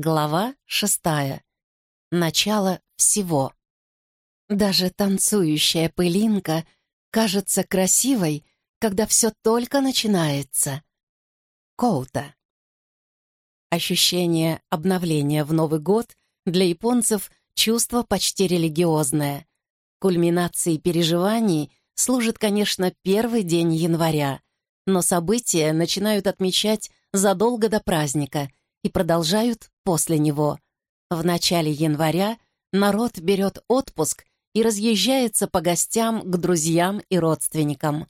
Глава шестая. Начало всего. Даже танцующая пылинка кажется красивой, когда все только начинается. Коута. Ощущение обновления в Новый год для японцев — чувство почти религиозное. Кульминацией переживаний служит, конечно, первый день января, но события начинают отмечать задолго до праздника и продолжают после него. В начале января народ берет отпуск и разъезжается по гостям к друзьям и родственникам.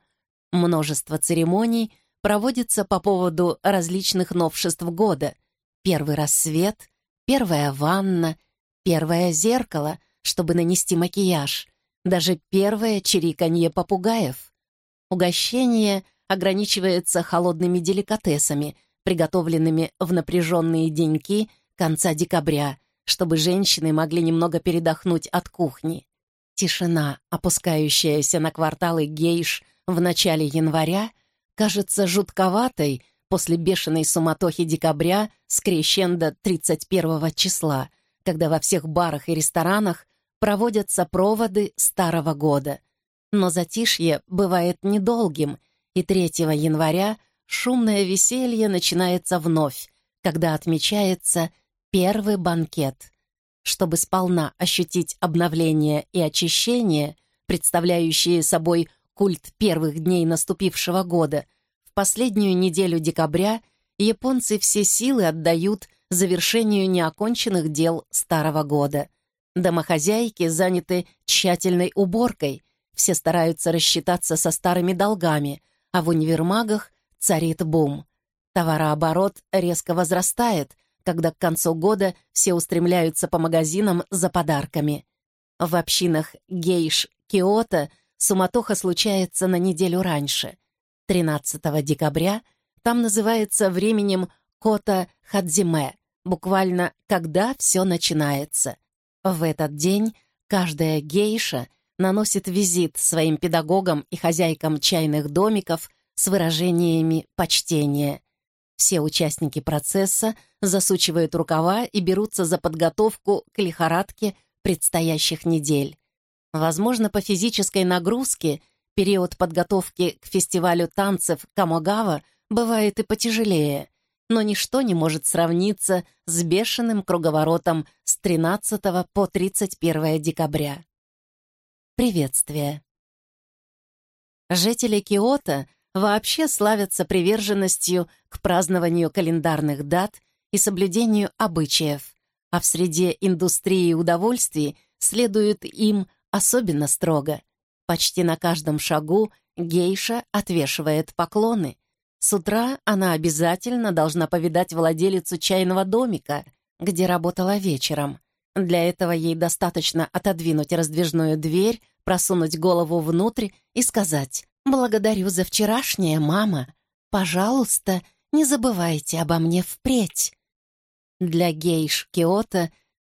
Множество церемоний проводится по поводу различных новшеств года. Первый рассвет, первая ванна, первое зеркало, чтобы нанести макияж, даже первое чириканье попугаев. Угощение ограничивается холодными деликатесами, приготовленными в напряженные деньки конца декабря, чтобы женщины могли немного передохнуть от кухни. Тишина, опускающаяся на кварталы гейш в начале января, кажется жутковатой после бешеной суматохи декабря с крещендо 31 числа, когда во всех барах и ресторанах проводятся проводы Старого года. Но затишье бывает недолгим, и 3 января шумное веселье начинается вновь, когда отмечается первый банкет — чтобы сполна ощутить обновление и очищение, представляющие собой культ первых дней наступившего года, в последнюю неделю декабря японцы все силы отдают завершению неоконченных дел старого года. Домохозяйки заняты тщательной уборкой, все стараются рассчитаться со старыми долгами, а в универмагах царит бум. Товарооборот резко возрастает — когда к концу года все устремляются по магазинам за подарками. В общинах гейш Киото суматоха случается на неделю раньше. 13 декабря там называется временем Кота Хадзиме, буквально «когда все начинается». В этот день каждая гейша наносит визит своим педагогам и хозяйкам чайных домиков с выражениями почтения. Все участники процесса засучивают рукава и берутся за подготовку к лихорадке предстоящих недель. Возможно, по физической нагрузке период подготовки к фестивалю танцев Камогава бывает и потяжелее, но ничто не может сравниться с бешеным круговоротом с 13 по 31 декабря. Приветствие. Жители Киото вообще славятся приверженностью к празднованию календарных дат и соблюдению обычаев, а в среде индустрии удовольствий следуют им особенно строго. Почти на каждом шагу гейша отвешивает поклоны. С утра она обязательно должна повидать владелицу чайного домика, где работала вечером. Для этого ей достаточно отодвинуть раздвижную дверь, просунуть голову внутрь и сказать «Благодарю за вчерашнее, мама. Пожалуйста, не забывайте обо мне впредь». Для гейш Киото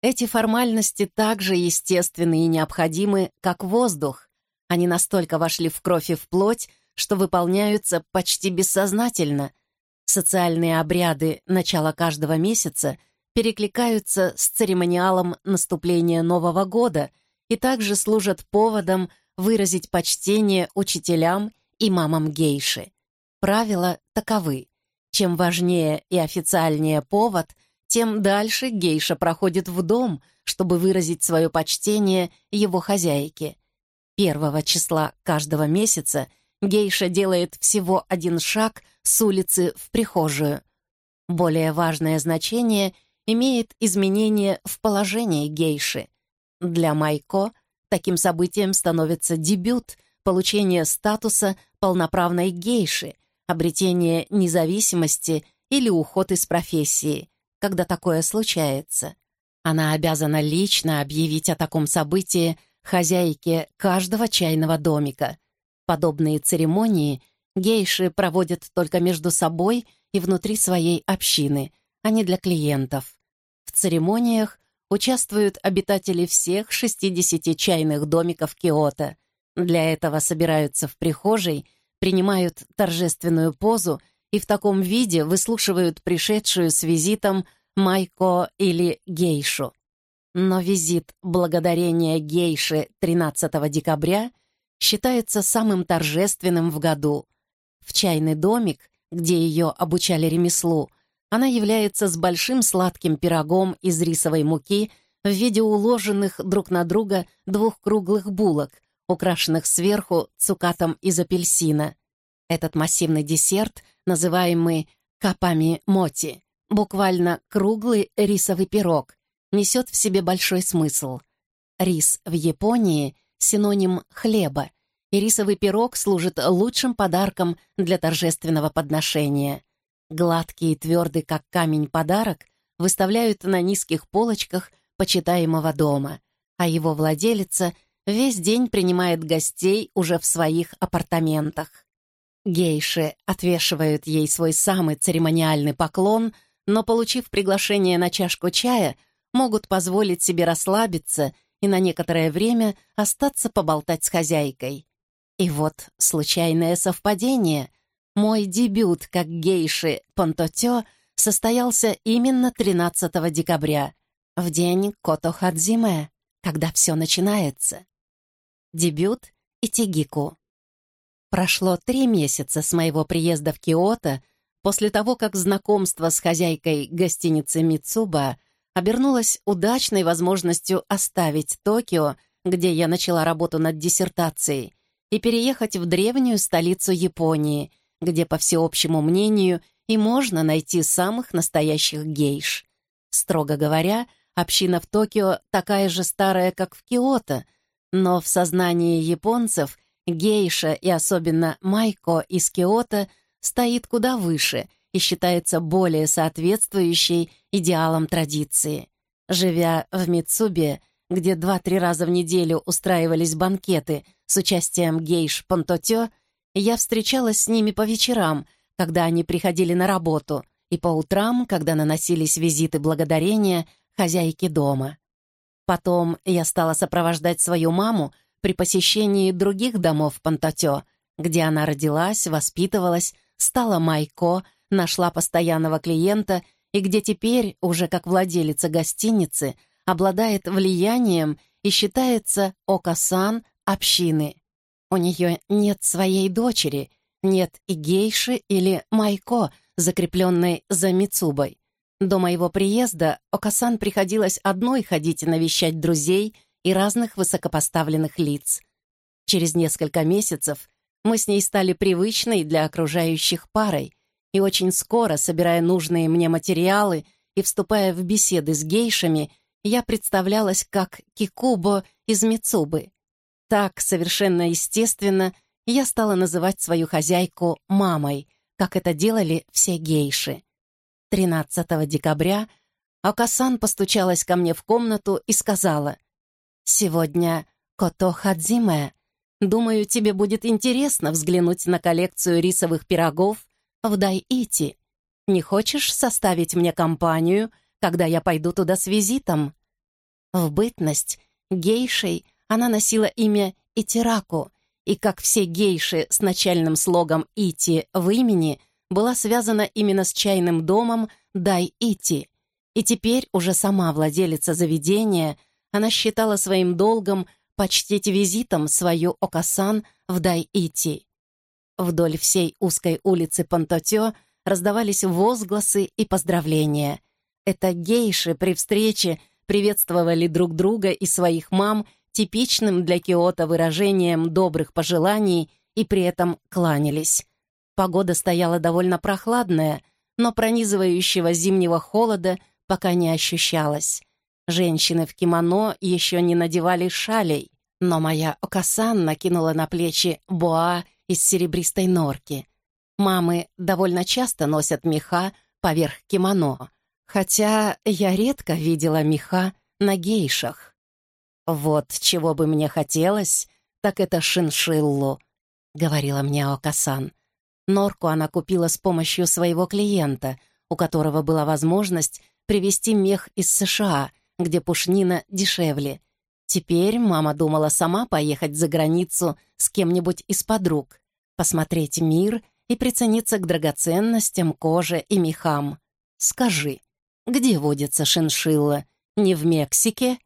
эти формальности так же естественны и необходимы, как воздух. Они настолько вошли в кровь и в плоть, что выполняются почти бессознательно. Социальные обряды начала каждого месяца перекликаются с церемониалом наступления Нового года и также служат поводом выразить почтение учителям и мамам гейши. Правила таковы. Чем важнее и официальнее повод, тем дальше гейша проходит в дом, чтобы выразить свое почтение его хозяйке. Первого числа каждого месяца гейша делает всего один шаг с улицы в прихожую. Более важное значение имеет изменение в положении гейши. Для Майко Таким событием становится дебют, получение статуса полноправной гейши, обретение независимости или уход из профессии, когда такое случается. Она обязана лично объявить о таком событии хозяйке каждого чайного домика. Подобные церемонии гейши проводят только между собой и внутри своей общины, а не для клиентов. В церемониях участвуют обитатели всех 60 чайных домиков Киото. Для этого собираются в прихожей, принимают торжественную позу и в таком виде выслушивают пришедшую с визитом майко или гейшу. Но визит благодарения гейши 13 декабря считается самым торжественным в году. В чайный домик, где ее обучали ремеслу, она является с большим сладким пирогом из рисовой муки в виде уложенных друг на друга двух круглых булок, украшенных сверху цукатом из апельсина. Этот массивный десерт, называемый капами моти, буквально круглый рисовый пирог, несет в себе большой смысл. Рис в Японии — синоним хлеба, и рисовый пирог служит лучшим подарком для торжественного подношения. Гладкий и твердый, как камень, подарок выставляют на низких полочках почитаемого дома, а его владелица весь день принимает гостей уже в своих апартаментах. Гейши отвешивают ей свой самый церемониальный поклон, но, получив приглашение на чашку чая, могут позволить себе расслабиться и на некоторое время остаться поболтать с хозяйкой. И вот случайное совпадение. Мой дебют как гейши Понтотё состоялся именно 13 декабря, в день Котохадзиме, когда все начинается. Дебют Итигику. Прошло три месяца с моего приезда в Киото, после того, как знакомство с хозяйкой гостиницы Мицуба обернулось удачной возможностью оставить Токио, где я начала работу над диссертацией, и переехать в древнюю столицу Японии, где, по всеобщему мнению, и можно найти самых настоящих гейш. Строго говоря, община в Токио такая же старая, как в Киото, но в сознании японцев гейша и особенно майко из Киото стоит куда выше и считается более соответствующей идеалам традиции. Живя в Мицубе, где два-три раза в неделю устраивались банкеты с участием гейш Понтотё, я встречалась с ними по вечерам, когда они приходили на работу, и по утрам, когда наносились визиты благодарения хозяйке дома. Потом я стала сопровождать свою маму при посещении других домов Понтотё, где она родилась, воспитывалась, стала майко, нашла постоянного клиента и где теперь, уже как владелица гостиницы, обладает влиянием и считается Окасан общины. У нее нет своей дочери, нет и гейши или майко, закрепленной за Мицубой. До моего приезда Окасан приходилось одной ходить навещать друзей и разных высокопоставленных лиц. Через несколько месяцев мы с ней стали привычной для окружающих парой, и очень скоро, собирая нужные мне материалы и вступая в беседы с гейшами, я представлялась как Кикубо из Мицубы. Так, совершенно естественно, я стала называть свою хозяйку мамой, как это делали все гейши. 13 декабря Акасан постучалась ко мне в комнату и сказала, «Сегодня Кото Хадзиме. Думаю, тебе будет интересно взглянуть на коллекцию рисовых пирогов в Дай-Ити. Не хочешь составить мне компанию, когда я пойду туда с визитом?» В бытность гейшей она носила имя Итираку, и, как все гейши с начальным слогом «Ити» в имени, была связана именно с чайным домом Дай-Ити. И теперь уже сама владелица заведения, она считала своим долгом почтить визитом свою Окасан в Дай-Ити. Вдоль всей узкой улицы Пантотё раздавались возгласы и поздравления. Это гейши при встрече приветствовали друг друга и своих мам типичным для Киота выражением добрых пожеланий и при этом кланялись. Погода стояла довольно прохладная, но пронизывающего зимнего холода пока не ощущалось. Женщины в кимоно еще не надевали шалей, но моя Окасан накинула на плечи боа из серебристой норки. Мамы довольно часто носят меха поверх кимоно, хотя я редко видела меха на гейшах. «Вот чего бы мне хотелось, так это шиншиллу», — говорила мне Окасан. Норку она купила с помощью своего клиента, у которого была возможность привезти мех из США, где пушнина дешевле. Теперь мама думала сама поехать за границу с кем-нибудь из подруг, посмотреть мир и прицениться к драгоценностям, коже и мехам. «Скажи, где водится шиншилла? Не в Мексике?»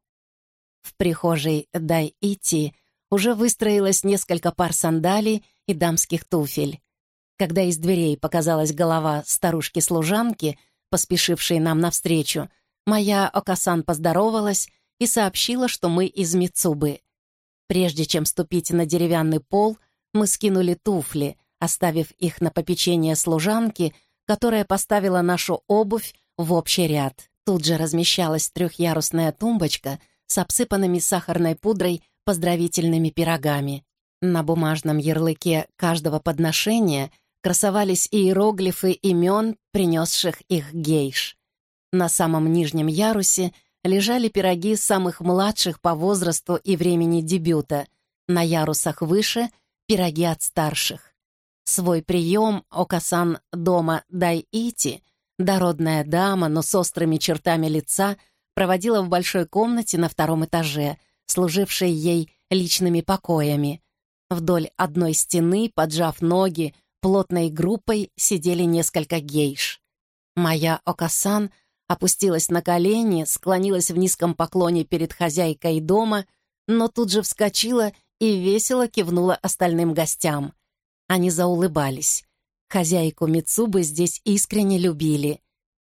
В прихожей Дай-Ити уже выстроилось несколько пар сандалий и дамских туфель. Когда из дверей показалась голова старушки-служанки, поспешившей нам навстречу, моя Окасан поздоровалась и сообщила, что мы из Мицубы. Прежде чем ступить на деревянный пол, мы скинули туфли, оставив их на попечение служанки, которая поставила нашу обувь в общий ряд. Тут же размещалась трехъярусная тумбочка с обсыпанными сахарной пудрой поздравительными пирогами. На бумажном ярлыке каждого подношения красовались иероглифы имен, принесших их гейш. На самом нижнем ярусе лежали пироги самых младших по возрасту и времени дебюта, на ярусах выше — пироги от старших. Свой прием Окасан дома Дай-Ити, дородная дама, но с острыми чертами лица, проводила в большой комнате на втором этаже, служившей ей личными покоями. Вдоль одной стены, поджав ноги, плотной группой сидели несколько гейш. Моя Окасан — опустилась на колени, склонилась в низком поклоне перед хозяйкой дома, но тут же вскочила и весело кивнула остальным гостям. Они заулыбались. Хозяйку Мицубы здесь искренне любили.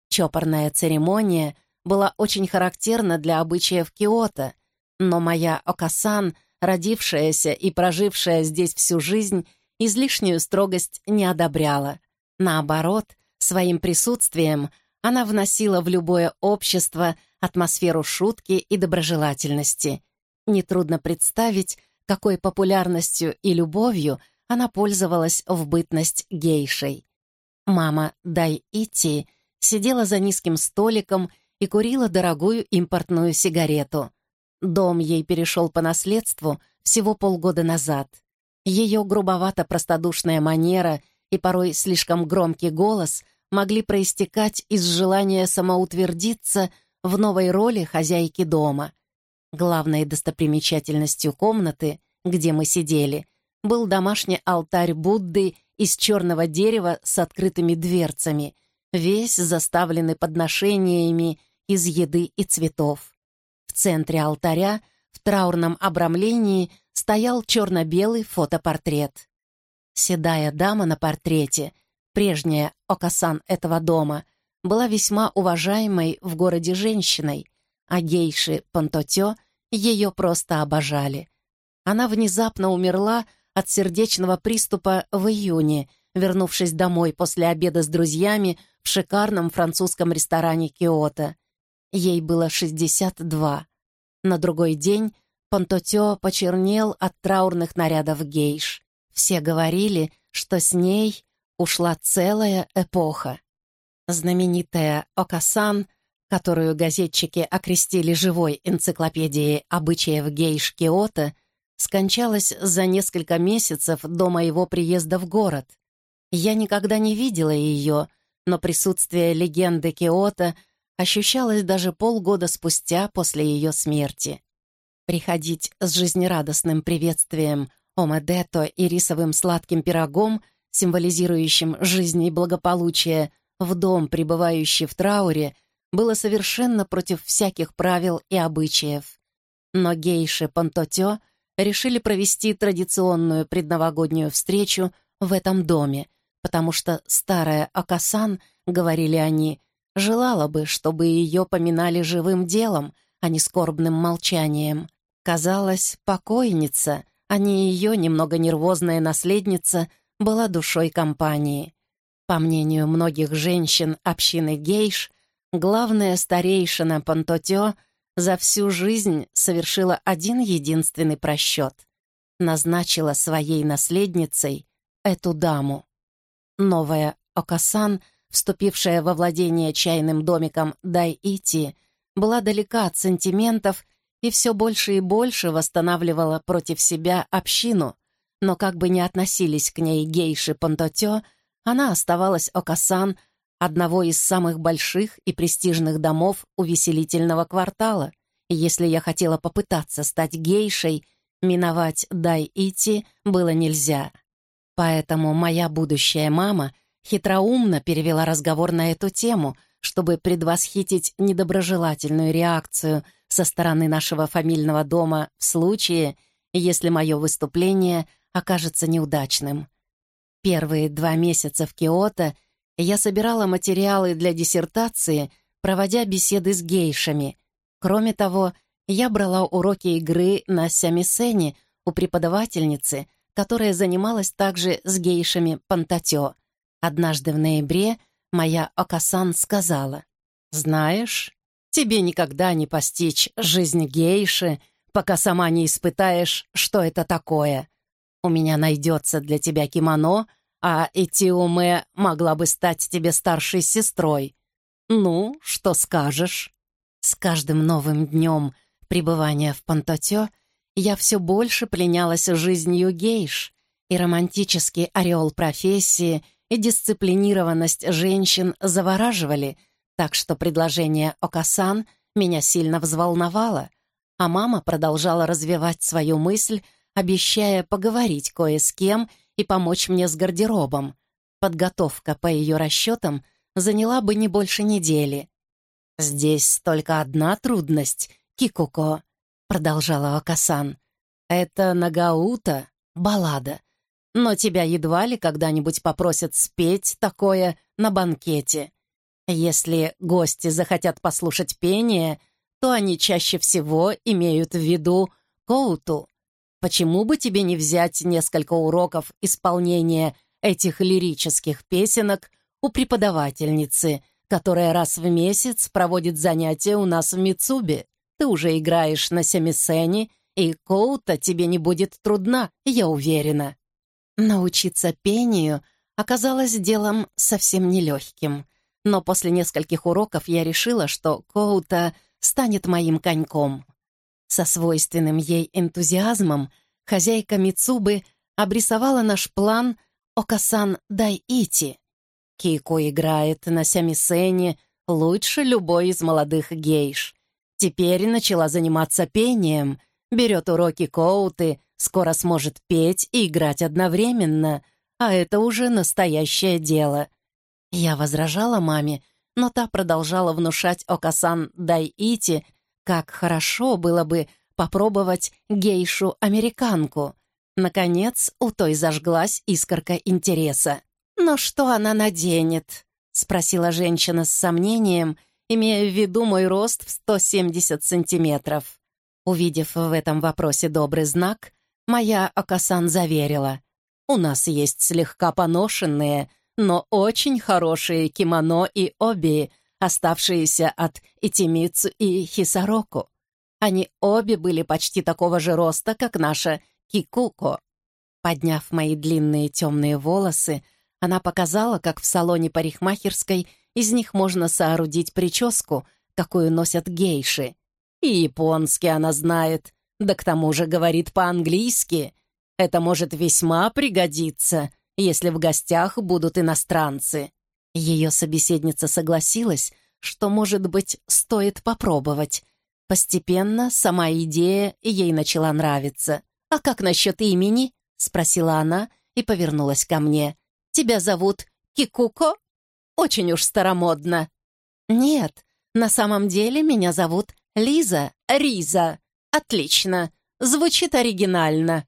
Чопорная церемония была очень характерна для обычаев Киото, но моя Окасан, родившаяся и прожившая здесь всю жизнь, излишнюю строгость не одобряла. Наоборот, своим присутствием — она вносила в любое общество атмосферу шутки и доброжелательности. Нетрудно представить, какой популярностью и любовью она пользовалась в бытность гейшей. Мама Дай Ити сидела за низким столиком и курила дорогую импортную сигарету. Дом ей перешел по наследству всего полгода назад. Ее грубовато-простодушная манера и порой слишком громкий голос могли проистекать из желания самоутвердиться в новой роли хозяйки дома. Главной достопримечательностью комнаты, где мы сидели, был домашний алтарь Будды из черного дерева с открытыми дверцами, весь заставленный подношениями из еды и цветов. В центре алтаря в траурном обрамлении стоял черно-белый фотопортрет. Седая дама на портрете прежняя Окасан этого дома, была весьма уважаемой в городе женщиной, а гейши Пантотё ее просто обожали. Она внезапно умерла от сердечного приступа в июне, вернувшись домой после обеда с друзьями в шикарном французском ресторане Киото. Ей было 62. На другой день Пантотё почернел от траурных нарядов гейш. Все говорили, что с ней ушла целая эпоха. Знаменитая Окасан, которую газетчики окрестили живой энциклопедией обычаев гейш Киото, скончалась за несколько месяцев до моего приезда в город. Я никогда не видела ее, но присутствие легенды Киото ощущалось даже полгода спустя после ее смерти. Приходить с жизнерадостным приветствием омедето и рисовым сладким пирогом — символизирующим жизнь и благополучие, в дом, пребывающий в трауре, было совершенно против всяких правил и обычаев. Но гейши Пантотё решили провести традиционную предновогоднюю встречу в этом доме, потому что старая Акасан, говорили они, желала бы, чтобы ее поминали живым делом, а не скорбным молчанием. Казалось, покойница, а не ее немного нервозная наследница — была душой компании. По мнению многих женщин общины гейш, главная старейшина Пантотё за всю жизнь совершила один единственный просчет. Назначила своей наследницей эту даму. Новая Окасан, вступившая во владение чайным домиком Дай-Ити, была далека от сантиментов и все больше и больше восстанавливала против себя общину, но как бы ни относились к ней гейши Пантотё, она оставалась Окасан, одного из самых больших и престижных домов увеселительного квартала. Если я хотела попытаться стать гейшей, миновать Дай-Ити было нельзя. Поэтому моя будущая мама хитроумно перевела разговор на эту тему, чтобы предвосхитить недоброжелательную реакцию со стороны нашего фамильного дома в случае, если мое выступление окажется неудачным. Первые два месяца в Киото я собирала материалы для диссертации, проводя беседы с гейшами. Кроме того, я брала уроки игры на сямисене у преподавательницы, которая занималась также с гейшами Пантатё. Однажды в ноябре моя Окасан сказала, «Знаешь, тебе никогда не постичь жизнь гейши, пока сама не испытаешь, что это такое. У меня найдется для тебя кимоно, а Этиуме могла бы стать тебе старшей сестрой. Ну, что скажешь?» С каждым новым днем пребывания в Пантотё я все больше пленялась жизнью гейш, и романтический ореол профессии и дисциплинированность женщин завораживали, так что предложение Окасан меня сильно взволновало, а мама продолжала развивать свою мысль, обещая поговорить кое с кем и помочь мне с гардеробом. Подготовка, по ее расчетам, заняла бы не больше недели. «Здесь только одна трудность, Кикуко», — продолжала Окасан. «Это Нагаута, баллада, но тебя едва ли когда-нибудь попросят спеть такое на банкете. Если гости захотят послушать пение, то они чаще всего имеют в виду коуту. Почему бы тебе не взять несколько уроков исполнения этих лирических песенок у преподавательницы, которая раз в месяц проводит занятия у нас в Мицубе? Ты уже играешь на семисене, и коута тебе не будет трудна, я уверена. Научиться пению оказалось делом совсем нелегким, но после нескольких уроков я решила, что Коута станет моим коньком. Со свойственным ей энтузиазмом хозяйка Мицубы обрисовала наш план «Окасан дай ити». Кико играет на сямисене лучше любой из молодых гейш. Теперь начала заниматься пением, берет уроки Коуты скоро сможет петь и играть одновременно, а это уже настоящее дело. Я возражала маме, но та продолжала внушать Окасан Дайити, как хорошо было бы попробовать гейшу-американку. Наконец, у той зажглась искорка интереса. «Но что она наденет?» — спросила женщина с сомнением, имея в виду мой рост в 170 сантиметров. Увидев в этом вопросе добрый знак, Моя Акасан заверила. «У нас есть слегка поношенные, но очень хорошие кимоно и оби, оставшиеся от Итимицу и Хисароку. Они обе были почти такого же роста, как наша Кикуко». Подняв мои длинные темные волосы, она показала, как в салоне парикмахерской из них можно соорудить прическу, какую носят гейши. И японский она знает, да к тому же говорит по-английски. Это может весьма пригодиться, если в гостях будут иностранцы». Ее собеседница согласилась, что, может быть, стоит попробовать. Постепенно сама идея ей начала нравиться. «А как насчет имени?» — спросила она и повернулась ко мне. «Тебя зовут Кикуко? Очень уж старомодно». «Нет, на самом деле меня зовут Лиза Риза». «Отлично! Звучит оригинально!»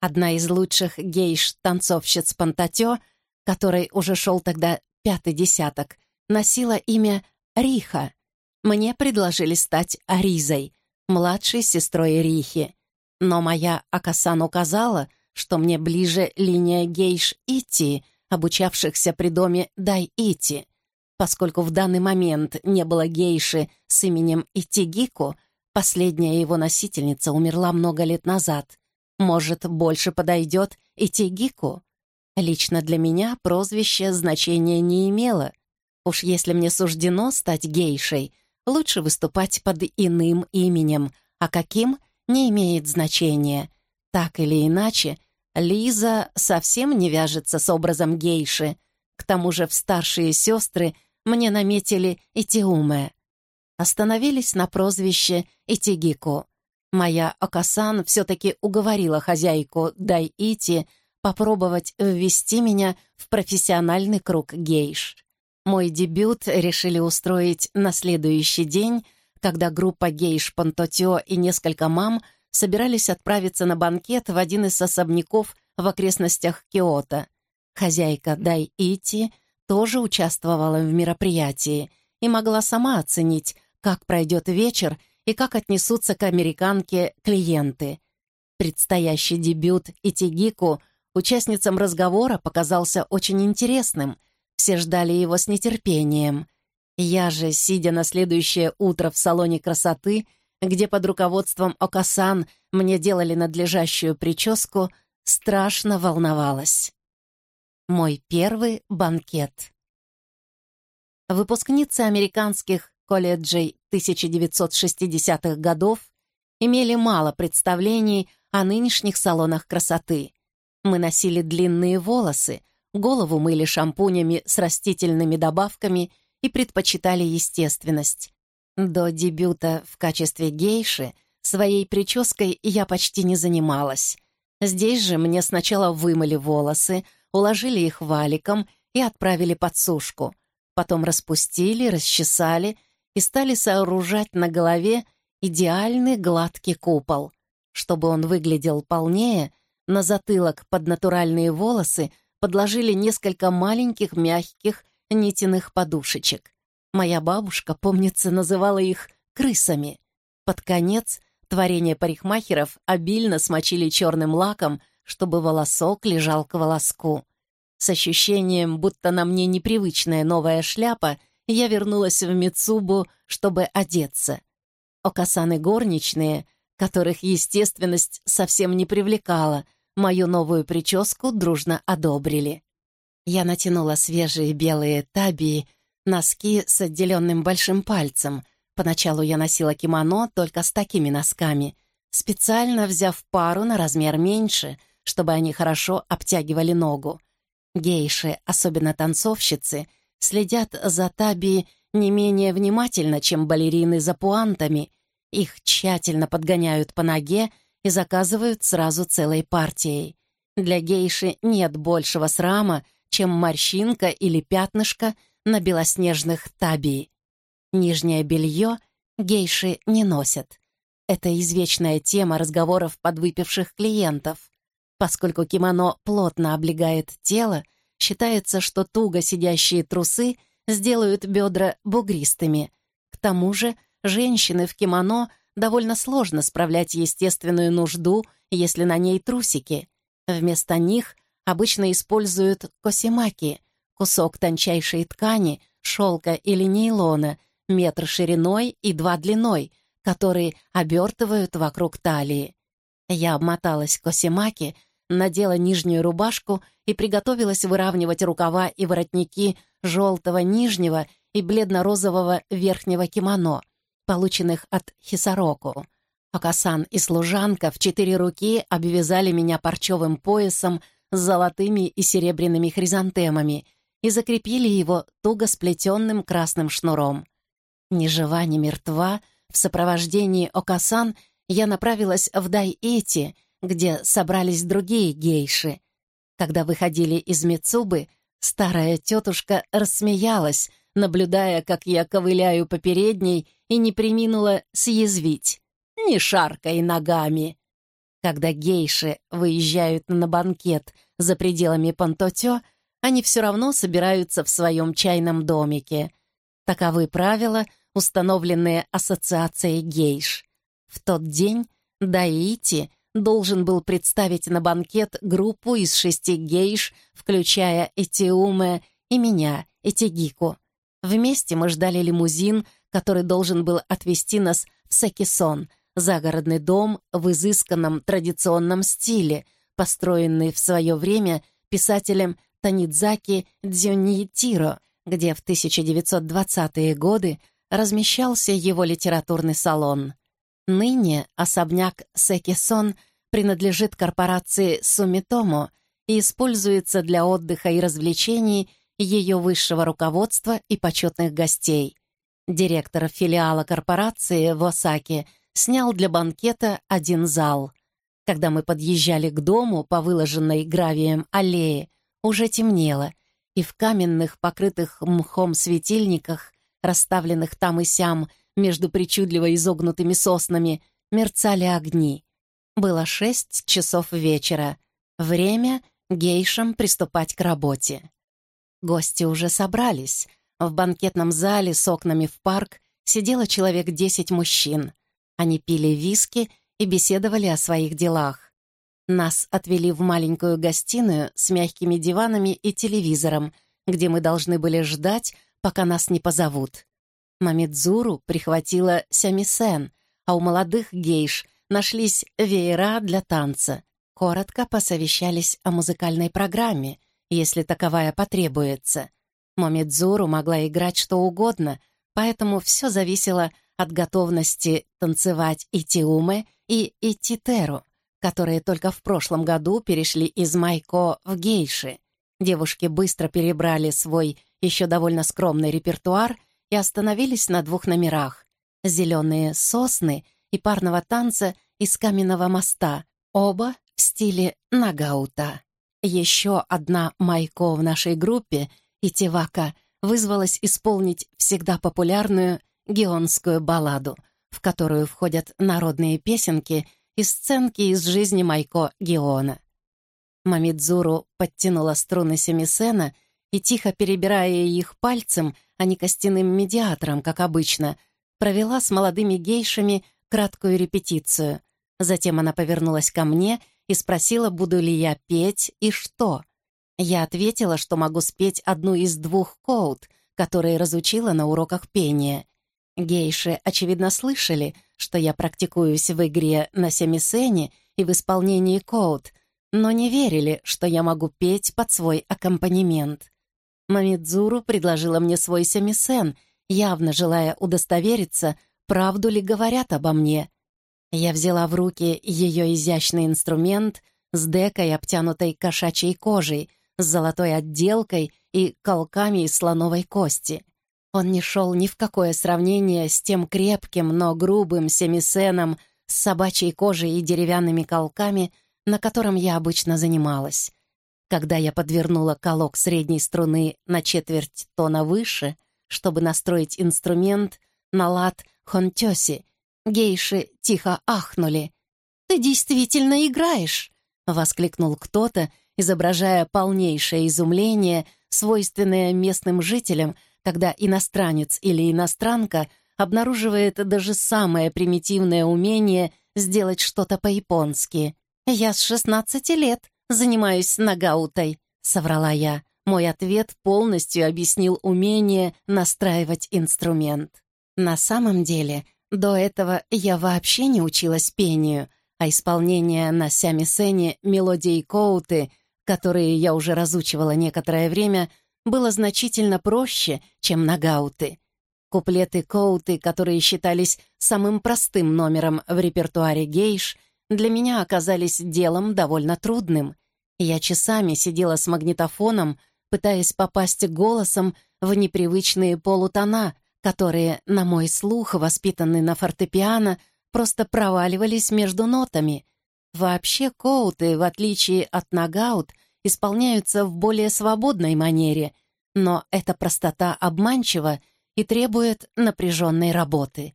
Одна из лучших гейш-танцовщиц Пантатё, которой уже шел тогда пятый десяток, носила имя Риха. Мне предложили стать Аризой, младшей сестрой Рихи. Но моя Акасан указала, что мне ближе линия гейш-ити, обучавшихся при доме Дай-ити. Поскольку в данный момент не было гейши с именем Итигику, Последняя его носительница умерла много лет назад. Может, больше подойдет и Тигику? Лично для меня прозвище значения не имело. Уж если мне суждено стать гейшей, лучше выступать под иным именем, а каким — не имеет значения. Так или иначе, Лиза совсем не вяжется с образом гейши. К тому же в старшие сестры мне наметили Итиуме остановились на прозвище Итигико. Моя Окасан все-таки уговорила хозяйку Дай-Ити попробовать ввести меня в профессиональный круг гейш. Мой дебют решили устроить на следующий день, когда группа гейш Пантотё и несколько мам собирались отправиться на банкет в один из особняков в окрестностях Киото. Хозяйка Дай Ити тоже участвовала в мероприятии и могла сама оценить, как пройдет вечер и как отнесутся к американке клиенты. Предстоящий дебют Итигику участницам разговора показался очень интересным. Все ждали его с нетерпением. Я же, сидя на следующее утро в салоне красоты, где под руководством Окасан мне делали надлежащую прическу, страшно волновалась. Мой первый банкет. Выпускницы американских колледжей 1960-х годов имели мало представлений о нынешних салонах красоты. Мы носили длинные волосы, голову мыли шампунями с растительными добавками и предпочитали естественность. До дебюта в качестве гейши своей прической я почти не занималась. Здесь же мне сначала вымыли волосы, уложили их валиком и отправили под сушку. Потом распустили, расчесали и стали сооружать на голове идеальный гладкий купол. Чтобы он выглядел полнее, на затылок под натуральные волосы подложили несколько маленьких мягких нитяных подушечек. Моя бабушка, помнится, называла их крысами. Под конец творение парикмахеров обильно смочили черным лаком, чтобы волосок лежал к волоску. С ощущением, будто на мне непривычная новая шляпа, я вернулась в Мицубу, чтобы одеться. Окасаны горничные, которых естественность совсем не привлекала, мою новую прическу дружно одобрили. Я натянула свежие белые табии, носки с отделенным большим пальцем. Поначалу я носила кимоно только с такими носками, специально взяв пару на размер меньше, чтобы они хорошо обтягивали ногу. Гейши, особенно танцовщицы, следят за таби не менее внимательно, чем балерины за пуантами. Их тщательно подгоняют по ноге и заказывают сразу целой партией. Для гейши нет большего срама, чем морщинка или пятнышко на белоснежных таби. Нижнее белье гейши не носят. Это извечная тема разговоров подвыпивших клиентов. Поскольку кимоно плотно облегает тело, считается, что туго сидящие трусы сделают бедра бугристыми. К тому же женщины в кимоно довольно сложно справлять естественную нужду, если на ней трусики. Вместо них обычно используют косимаки — кусок тончайшей ткани, шелка или нейлона, метр шириной и два длиной, которые обертывают вокруг талии. Я обмоталась косимаки, надела нижнюю рубашку и приготовилась выравнивать рукава и воротники желтого нижнего и бледно-розового верхнего кимоно, полученных от Хисароку. Акасан и служанка в четыре руки обвязали меня парчевым поясом с золотыми и серебряными хризантемами и закрепили его туго сплетенным красным шнуром. Ни жива, ни мертва, в сопровождении Окасан я направилась в Дай-Эти, где собрались другие гейши. Когда выходили из Мицубы, старая тетушка рассмеялась, наблюдая, как я ковыляю по передней, и не приминула съязвить. «Не шаркай ногами!» Когда гейши выезжают на банкет за пределами Пантотё, они все равно собираются в своем чайном домике. Таковы правила, установленные Ассоциацией гейш. В тот день Даити должен был представить на банкет группу из шести гейш, включая Этиуме и меня, Этигику. Вместе мы ждали лимузин, который должен был отвезти нас в Секисон, загородный дом в изысканном традиционном стиле, построенный в свое время писателем Танидзаки Дзюньитиро, где в 1920-е годы размещался его литературный салон. Ныне особняк Секисон принадлежит корпорации Сумитомо и используется для отдыха и развлечений ее высшего руководства и почетных гостей. Директор филиала корпорации в Осаке снял для банкета один зал. Когда мы подъезжали к дому по выложенной гравием аллее, уже темнело, и в каменных, покрытых мхом светильниках, расставленных там и сям между причудливо изогнутыми соснами, мерцали огни. Было шесть часов вечера. Время гейшам приступать к работе. Гости уже собрались. В банкетном зале с окнами в парк сидело человек десять мужчин. Они пили виски и беседовали о своих делах. Нас отвели в маленькую гостиную с мягкими диванами и телевизором, где мы должны были ждать, пока нас не позовут. Мамидзуру прихватила сямисен, а у молодых гейш нашлись веера для танца. Коротко посовещались о музыкальной программе, если таковая потребуется. Мамидзуру могла играть что угодно, поэтому все зависело от готовности танцевать итиуме и ититеру, которые только в прошлом году перешли из майко в гейши. Девушки быстро перебрали свой еще довольно скромный репертуар и остановились на двух номерах — «Зеленые сосны» и парного танца из каменного моста, оба в стиле нагаута. Еще одна майко в нашей группе, Итивака, вызвалась исполнить всегда популярную геонскую балладу, в которую входят народные песенки и сценки из жизни Майко Геона. Мамидзуру подтянула струны семисена и, тихо перебирая их пальцем, а не костяным медиатором, как обычно, провела с молодыми гейшами краткую репетицию. Затем она повернулась ко мне и спросила, буду ли я петь и что. Я ответила, что могу спеть одну из двух коут, которые разучила на уроках пения. Гейши, очевидно, слышали, что я практикуюсь в игре на семисене и в исполнении коут, но не верили, что я могу петь под свой аккомпанемент. Мамидзуру предложила мне свой семисен, явно желая удостовериться, правду ли говорят обо мне. Я взяла в руки ее изящный инструмент с декой, обтянутой кошачьей кожей, с золотой отделкой и колками из слоновой кости. Он не шел ни в какое сравнение с тем крепким, но грубым семисеном с собачьей кожей и деревянными колками, на котором я обычно занималась. Когда я подвернула колок средней струны на четверть тона выше, чтобы настроить инструмент на лад хонтёси, гейши тихо ахнули. «Ты действительно играешь!» — воскликнул кто-то, изображая полнейшее изумление, свойственное местным жителям, когда иностранец или иностранка обнаруживает даже самое примитивное умение сделать что-то по-японски. «Я с 16 лет занимаюсь нагаутой», — соврала я. Мой ответ полностью объяснил умение настраивать инструмент. На самом деле, до этого я вообще не училась пению, а исполнение на сями-сене мелодии коуты, которые я уже разучивала некоторое время, было значительно проще, чем на гауты. Куплеты коуты, которые считались самым простым номером в репертуаре гейш, для меня оказались делом довольно трудным. Я часами сидела с магнитофоном, пытаясь попасть голосом в непривычные полутона, которые, на мой слух, воспитанный на фортепиано, просто проваливались между нотами. Вообще коуты, в отличие от нагаут, исполняются в более свободной манере, но эта простота обманчива и требует напряженной работы.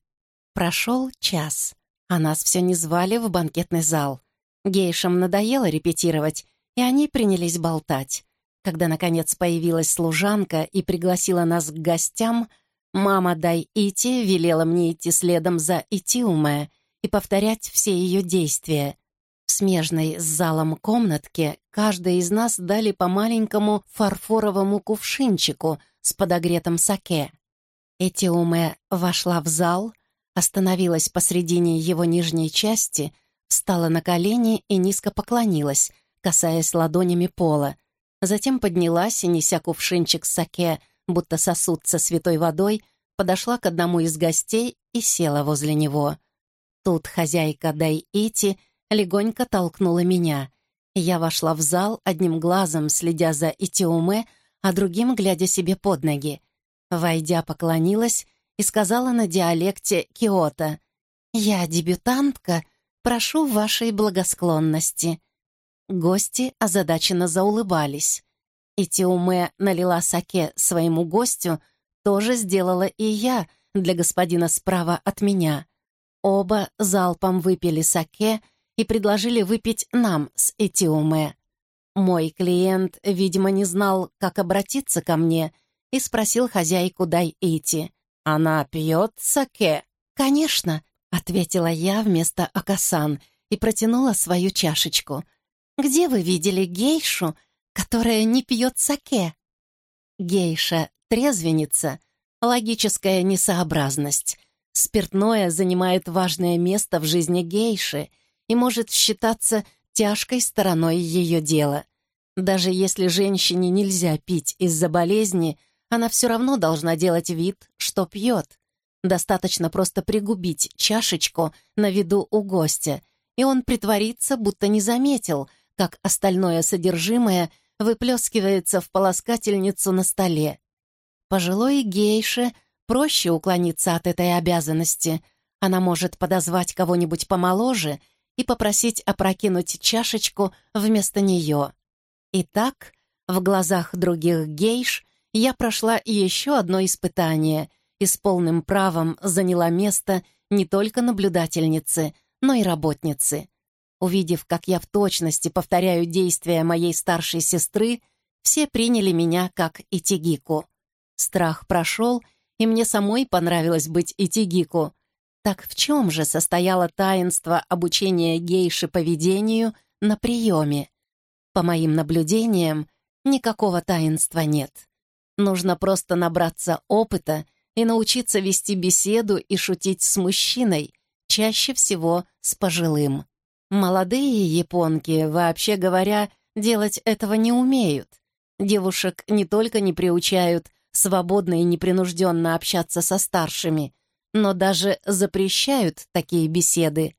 Прошел час, а нас все не звали в банкетный зал. Гейшам надоело репетировать, и они принялись болтать. Когда, наконец, появилась служанка и пригласила нас к гостям, мама Дай Ити велела мне идти следом за Итиуме и повторять все ее действия. В смежной с залом комнатке каждой из нас дали по маленькому фарфоровому кувшинчику с подогретым саке. Этиуме вошла в зал, остановилась посредине его нижней части, встала на колени и низко поклонилась, касаясь ладонями пола. Затем поднялась и, неся кувшинчик саке, будто сосуд со святой водой, подошла к одному из гостей и села возле него. Тут хозяйка Дай-Ити — легонько толкнула меня. Я вошла в зал, одним глазом следя за Итиуме, а другим глядя себе под ноги. Войдя, поклонилась и сказала на диалекте Киота, «Я дебютантка, прошу вашей благосклонности». Гости озадаченно заулыбались. Этиуме налила саке своему гостю, тоже сделала и я для господина справа от меня. Оба залпом выпили саке и предложили выпить нам с Этиуме. Мой клиент, видимо, не знал, как обратиться ко мне, и спросил хозяйку дай идти. «Она пьет саке?» «Конечно», — ответила я вместо Акасан и протянула свою чашечку. «Где вы видели гейшу, которая не пьет саке?» Гейша — трезвенница, логическая несообразность. Спиртное занимает важное место в жизни гейши и может считаться тяжкой стороной ее дела. Даже если женщине нельзя пить из-за болезни, она все равно должна делать вид, что пьет. Достаточно просто пригубить чашечку на виду у гостя, и он притворится, будто не заметил, как остальное содержимое выплескивается в полоскательницу на столе. Пожилой гейше проще уклониться от этой обязанности. Она может подозвать кого-нибудь помоложе и попросить опрокинуть чашечку вместо нее. Итак, в глазах других гейш я прошла еще одно испытание и с полным правом заняла место не только наблюдательницы, но и работницы. Увидев, как я в точности повторяю действия моей старшей сестры, все приняли меня как Итигику. Страх прошел, и мне самой понравилось быть Итигику. Так в чем же состояло таинство обучения гейши поведению на приеме? По моим наблюдениям, никакого таинства нет. Нужно просто набраться опыта и научиться вести беседу и шутить с мужчиной, чаще всего с пожилым. Молодые японки, вообще говоря, делать этого не умеют. Девушек не только не приучают свободно и непринужденно общаться со старшими, но даже запрещают такие беседы.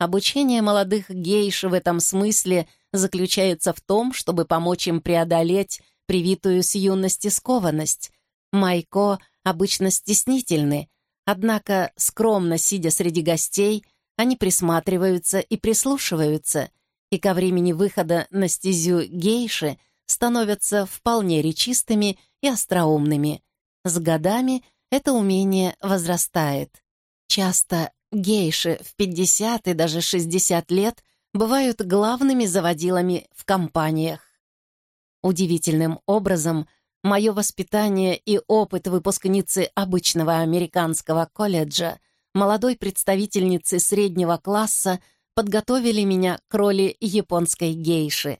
Обучение молодых гейш в этом смысле заключается в том, чтобы помочь им преодолеть привитую с юности скованность. Майко обычно стеснительны, однако, скромно сидя среди гостей, они присматриваются и прислушиваются, и ко времени выхода на стезю гейши становятся вполне речистыми и остроумными. С годами это умение возрастает. Часто гейши в 50 и даже 60 лет бывают главными заводилами в компаниях. Удивительным образом мое воспитание и опыт выпускницы обычного американского колледжа, молодой представительницы среднего класса, подготовили меня к роли японской гейши.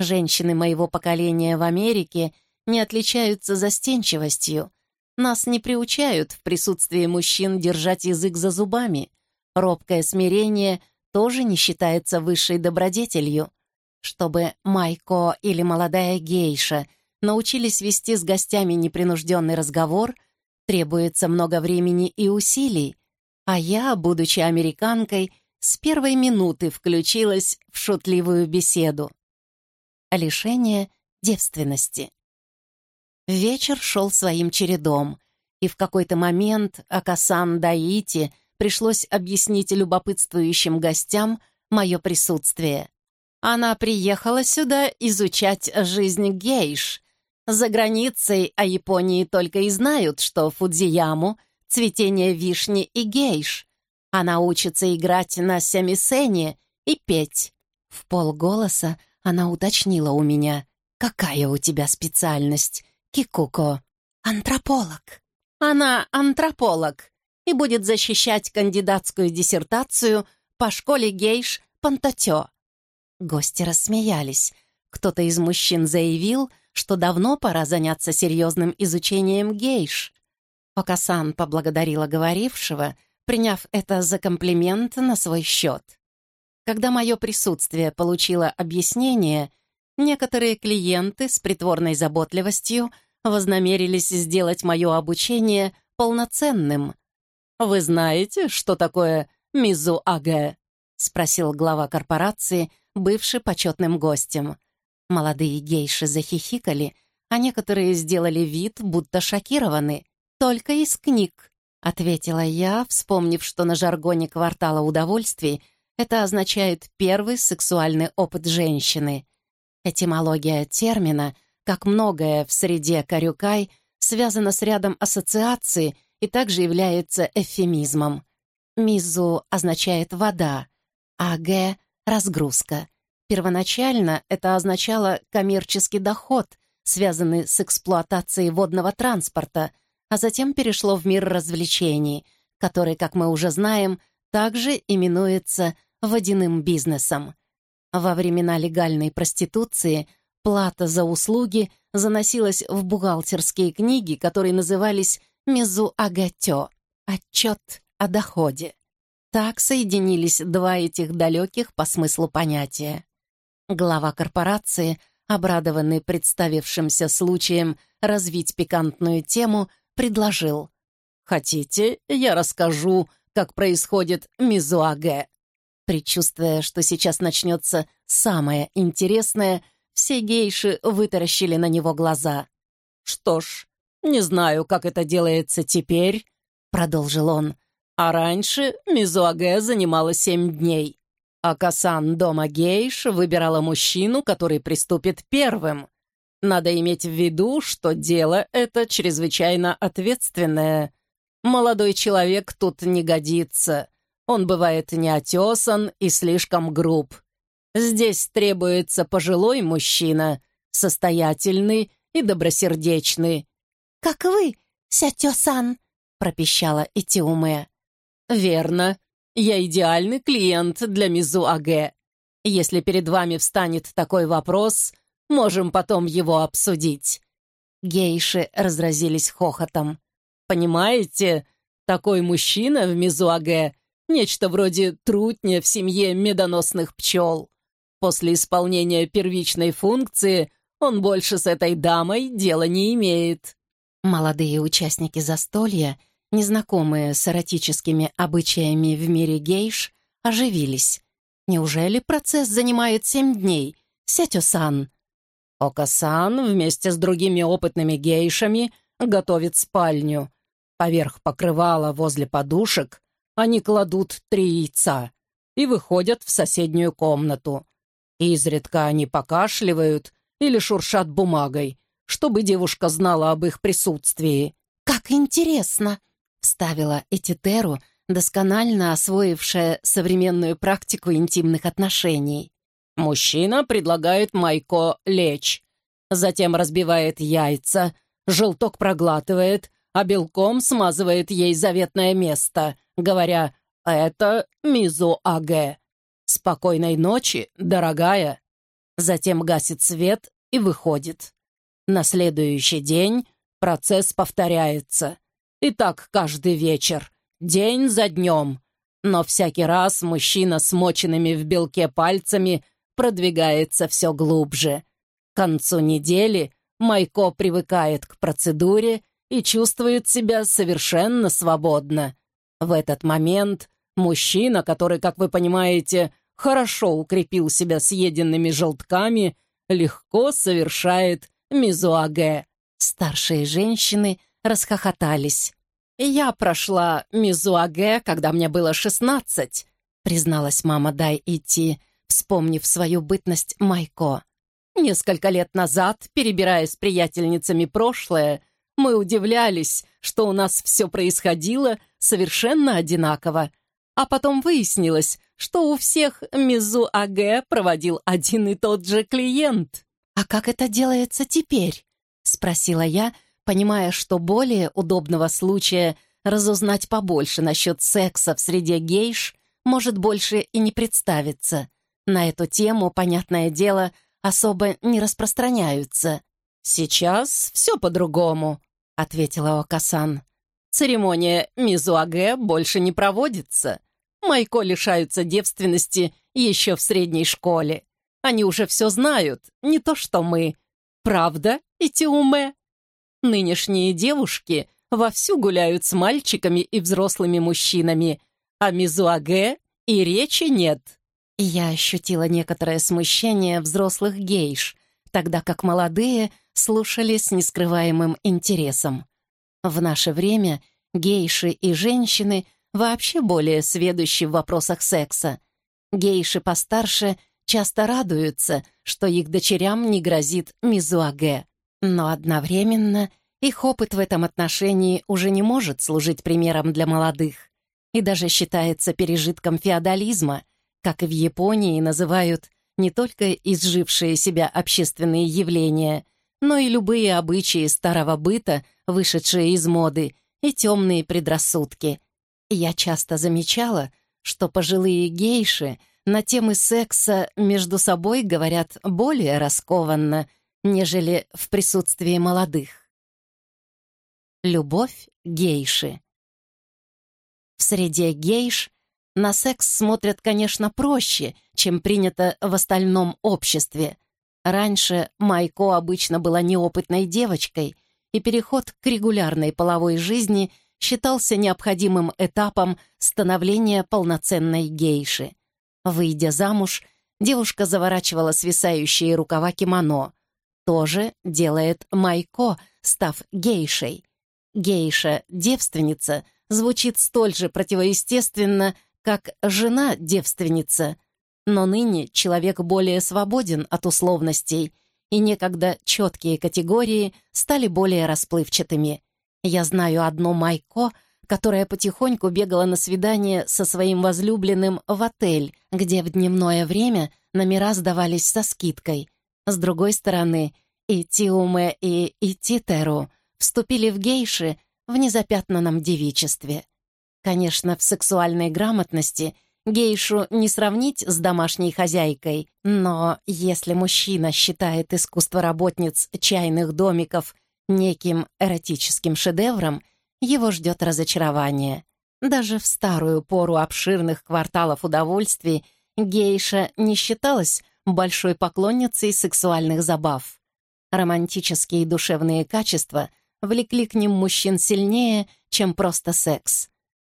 Женщины моего поколения в Америке не отличаются застенчивостью. Нас не приучают в присутствии мужчин держать язык за зубами. Робкое смирение тоже не считается высшей добродетелью. Чтобы Майко или молодая гейша научились вести с гостями непринужденный разговор, требуется много времени и усилий, а я, будучи американкой, с первой минуты включилась в шутливую беседу. Лишение девственности. Вечер шел своим чередом, и в какой-то момент Акасан Даити пришлось объяснить любопытствующим гостям мое присутствие. Она приехала сюда изучать жизнь гейш. За границей о Японии только и знают, что Фудзияму, цветение вишни и гейш. Она учится играть на сямисене и петь. В полголоса она уточнила у меня, «Какая у тебя специальность, Кикуко?» «Антрополог». «Она антрополог и будет защищать кандидатскую диссертацию по школе гейш Пантатё. Гости рассмеялись. Кто-то из мужчин заявил, что давно пора заняться серьезным изучением гейш. Окасан поблагодарила говорившего, приняв это за комплимент на свой счет. Когда мое присутствие получило объяснение, некоторые клиенты с притворной заботливостью вознамерились сделать мое обучение полноценным. «Вы знаете, что такое мизуаге?» — спросил глава корпорации — бывший почетным гостем. Молодые гейши захихикали, а некоторые сделали вид, будто шокированы. «Только из книг», — ответила я, вспомнив, что на жаргоне квартала удовольствий это означает первый сексуальный опыт женщины. Этимология термина как многое в среде Карюкай связано с рядом ассоциаций и также является эвфемизмом. Мизу означает «вода», а «г» — «разгрузка». Первоначально это означало коммерческий доход, связанный с эксплуатацией водного транспорта, а затем перешло в мир развлечений, который, как мы уже знаем, также именуется водяным бизнесом. Во времена легальной проституции плата за услуги заносилась в бухгалтерские книги, которые назывались «мезу-агатё» — «отчет о доходе». Так соединились два этих далеких по смыслу понятия. Глава корпорации, обрадованный представившимся случаем развить пикантную тему, предложил «Хотите, я расскажу, как происходит мизуаге?» Предчувствуя, что сейчас начнется самое интересное, все гейши вытаращили на него глаза. «Что ж, не знаю, как это делается теперь», — продолжил он. «А раньше Мизуаге занимала семь дней, а Касан дома гейш выбирала мужчину, который приступит первым. Надо иметь в виду, что дело это чрезвычайно ответственное. Молодой человек тут не годится. Он бывает неотесан и слишком груб. Здесь требуется пожилой мужчина, состоятельный и добросердечный. «Как вы, Сятё-сан», — пропищала Этиуме. «Верно. Я идеальный клиент для Мизу Аге. Если перед вами встанет такой вопрос, можем потом его обсудить». Гейши разразились хохотом. Понимаете, такой мужчина в Мизуаге — нечто вроде трутня в семье медоносных пчел. После исполнения первичной функции он больше с этой дамой дела не имеет. Молодые участники застолья, незнакомые с эротическими обычаями в мире гейш, оживились. Неужели процесс занимает семь дней? Сятё-сан. Ока-сан вместе с другими опытными гейшами готовит спальню. Поверх покрывала возле подушек они кладут три яйца и выходят в соседнюю комнату. Изредка они покашливают или шуршат бумагой, чтобы девушка знала об их присутствии. «Как интересно!» — вставила Этитеру, досконально освоившая современную практику интимных отношений. Мужчина предлагает Майко лечь, затем разбивает яйца, желток проглатывает, а белком смазывает ей заветное место, говоря «Это Мизу Аге». «Спокойной ночи, дорогая». Затем гасит свет и выходит. На следующий день процесс повторяется. И так каждый вечер, день за днем. Но всякий раз мужчина с моченными в белке пальцами продвигается все глубже. К концу недели Майко привыкает к процедуре и чувствует себя совершенно свободно. В этот момент мужчина, который, как вы понимаете, хорошо укрепил себя съеденными желтками, легко совершает мизуаге. Старшие женщины расхохотались. «Я прошла мизуаге, когда мне было шестнадцать», призналась мама Дай идти, вспомнив свою бытность Майко. Несколько лет назад, перебирая с приятельницами прошлое, мы удивлялись, что у нас все происходило совершенно одинаково. А потом выяснилось, что у всех Мизу Аге проводил один и тот же клиент. «А как это делается теперь?» — спросила я, понимая, что более удобного случая разузнать побольше насчет секса в среде гейш может больше и не представиться. На эту тему, понятное дело, особо не распространяются. «Сейчас все по-другому», — ответила Окасан. «Церемония Мизуаге больше не проводится. Майко лишаются девственности еще в средней школе. Они уже все знают, не то что мы. Правда, Итиуме? Нынешние девушки вовсю гуляют с мальчиками и взрослыми мужчинами, а Мизуаге и речи нет». Я ощутила некоторое смущение взрослых гейш, тогда как молодые слушали с нескрываемым интересом. В наше время гейши и женщины вообще более сведущи в вопросах секса. Гейши постарше часто радуются, что их дочерям не грозит мизуаге. Но одновременно их опыт в этом отношении уже не может служить примером для молодых и даже считается пережитком феодализма, как и в Японии называют не только изжившие себя общественные явления, но и любые обычаи старого быта, вышедшие из моды, и темные предрассудки. Я часто замечала, что пожилые гейши на темы секса между собой говорят более раскованно, нежели в присутствии молодых. Любовь гейши В среде гейш на секс смотрят, конечно, проще, чем принято в остальном обществе. Раньше Майко обычно была неопытной девочкой, и переход к регулярной половой жизни считался необходимым этапом становления полноценной гейши. Выйдя замуж, девушка заворачивала свисающие рукава кимоно. То же делает Майко, став гейшей. Гейша-девственница звучит столь же противоестественно, как жена-девственница, но ныне человек более свободен от условностей, и некогда четкие категории стали более расплывчатыми. Я знаю одну Майко, которая потихоньку бегала на свидание со своим возлюбленным в отель, где в дневное время номера сдавались со скидкой. С другой стороны, и Тиуме, и Ититеру вступили в гейши в незапятнанном девичестве. Конечно, в сексуальной грамотности гейшу не сравнить с домашней хозяйкой, но если мужчина считает искусство работниц чайных домиков неким эротическим шедевром, его ждет разочарование. Даже в старую пору обширных кварталов удовольствий гейша не считалась большой поклонницей сексуальных забав. Романтические и душевные качества влекли к ним мужчин сильнее, чем просто секс.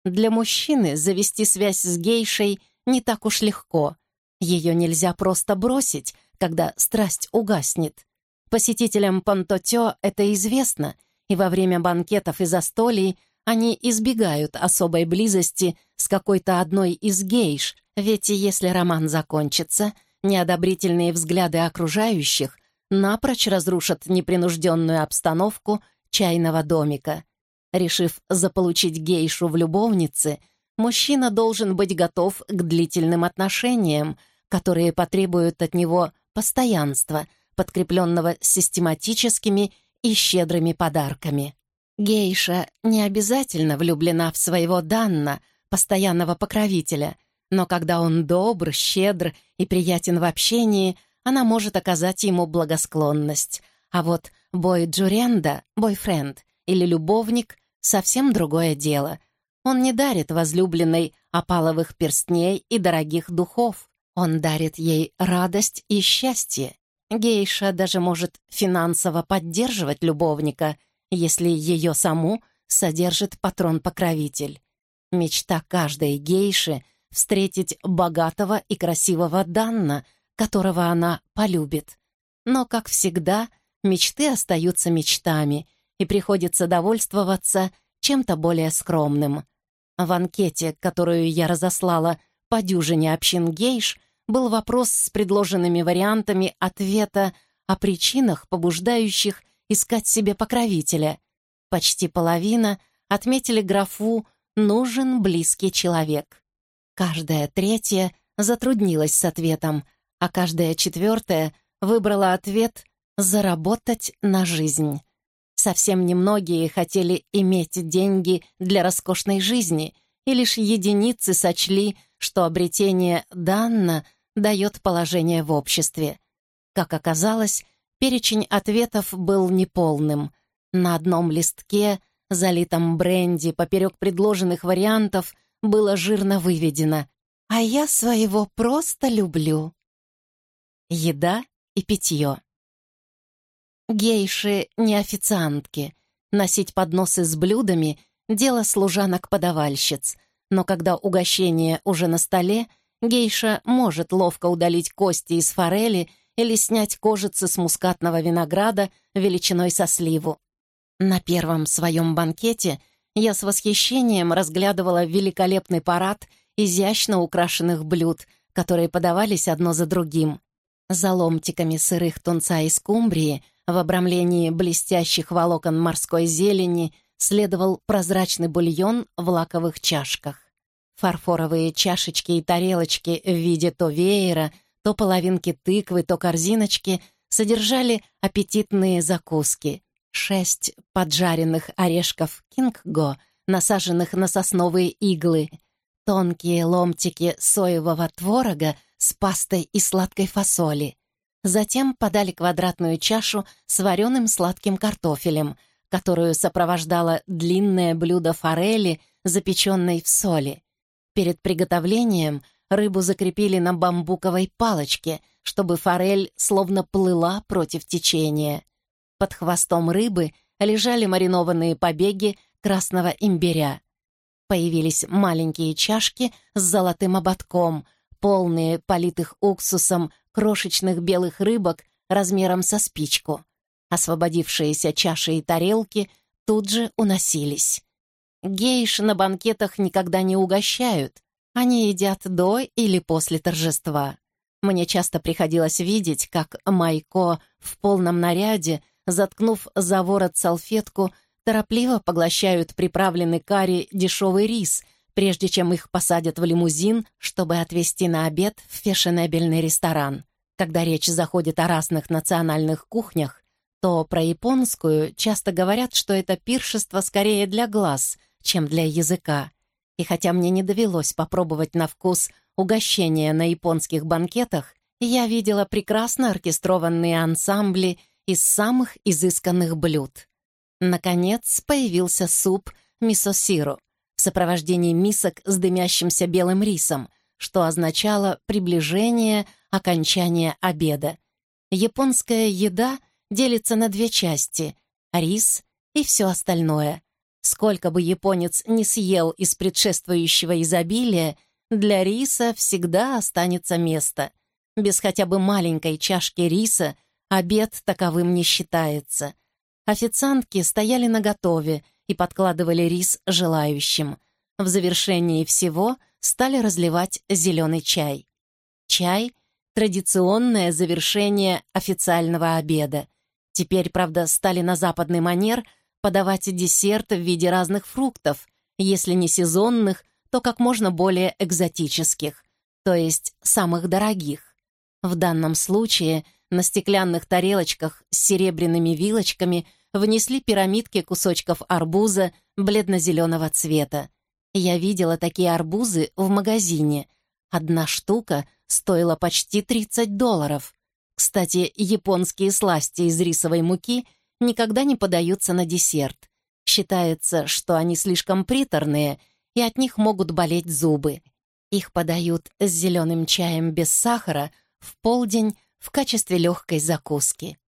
Для мужчины завести связь с гейшей не так уж легко. Ее нельзя просто бросить, когда страсть угаснет. Посетителям Пантотё это известно, и во время банкетов и застолий они избегают особой близости с какой-то одной из гейш, ведь если роман закончится, неодобрительные взгляды окружающих напрочь разрушат непринужденную обстановку чайного домика. Решив заполучить гейшу в любовнице, мужчина должен быть готов к длительным отношениям, которые потребуют от него постоянства, подкрепленного систематическими и щедрыми подарками. Гейша не обязательно влюблена в своего Данна, постоянного покровителя, но когда он добр, щедр и приятен в общении, она может оказать ему благосклонность. А вот бой Джуренда, бойфренд или любовник совсем другое дело. Он не дарит возлюбленной опаловых перстней и дорогих духов. Он дарит ей радость и счастье. Гейша даже может финансово поддерживать любовника, если ее саму содержит патрон-покровитель. Мечта каждой гейши — встретить богатого и красивого Данна, которого она полюбит. Но, как всегда, мечты остаются мечтами, и приходится довольствоваться чем-то более скромным. В анкете, которую я разослала по дюжине общин гейш, был вопрос с предложенными вариантами ответа о причинах, побуждающих искать себе покровителя. Почти половина отметили графу «нужен близкий человек». Каждая третья затруднилась с ответом, а каждая четвертая выбрала ответ «заработать на жизнь». Совсем немногие хотели иметь деньги для роскошной жизни, и лишь единицы сочли, что обретение Данна дает положение в обществе. Как оказалось, перечень ответов был неполным. На одном листке, залитом бренди, поперек предложенных вариантов, было жирно выведено «А я своего просто люблю». Еда и питье. Гейши не официантки. Носить подносы с блюдами — дело служанок-подавальщиц. Но когда угощение уже на столе, гейша может ловко удалить кости из форели или снять кожицы с мускатного винограда величиной со сливу. На первом своем банкете я с восхищением разглядывала великолепный парад изящно украшенных блюд, которые подавались одно за другим. За ломтиками сырых тунца и скумбрии — В обрамлении блестящих волокон морской зелени следовал прозрачный бульон в лаковых чашках. Фарфоровые чашечки и тарелочки в виде то веера, то половинки тыквы, то корзиночки содержали аппетитные закуски. Шесть поджаренных орешков кингго, насаженных на сосновые иглы, тонкие ломтики соевого творога с пастой и сладкой фасоли. Затем подали квадратную чашу с вареным сладким картофелем, которую сопровождало длинное блюдо форели, запеченной в соли. Перед приготовлением рыбу закрепили на бамбуковой палочке, чтобы форель словно плыла против течения. Под хвостом рыбы лежали маринованные побеги красного имбиря. Появились маленькие чашки с золотым ободком, полные политых уксусом крошечных белых рыбок размером со спичку. Освободившиеся чаши и тарелки тут же уносились. Гейш на банкетах никогда не угощают. Они едят до или после торжества. Мне часто приходилось видеть, как Майко в полном наряде, заткнув за ворот салфетку, торопливо поглощают приправленный карри дешевый рис, прежде чем их посадят в лимузин, чтобы отвезти на обед в фешенебельный ресторан. Когда речь заходит о разных национальных кухнях, то про японскую часто говорят, что это пиршество скорее для глаз, чем для языка. И хотя мне не довелось попробовать на вкус угощения на японских банкетах, я видела прекрасно оркестрованные ансамбли из самых изысканных блюд. Наконец появился суп мисосиро в сопровождении мисок с дымящимся белым рисом, что означало приближение окончания обеда. Японская еда делится на две части — рис и все остальное. Сколько бы японец не съел из предшествующего изобилия, для риса всегда останется место. Без хотя бы маленькой чашки риса обед таковым не считается — Официантки стояли наготове и подкладывали рис желающим. В завершении всего стали разливать зеленый чай. Чай — традиционное завершение официального обеда. Теперь, правда, стали на западный манер подавать десерт в виде разных фруктов, если не сезонных, то как можно более экзотических, то есть самых дорогих. В данном случае на стеклянных тарелочках с серебряными вилочками внесли пирамидки кусочков арбуза бледно-зеленого цвета. Я видела такие арбузы в магазине. Одна штука стоила почти 30 долларов. Кстати, японские сласти из рисовой муки никогда не подаются на десерт. Считается, что они слишком приторные, и от них могут болеть зубы. Их подают с зеленым чаем без сахара в полдень в качестве легкой закуски.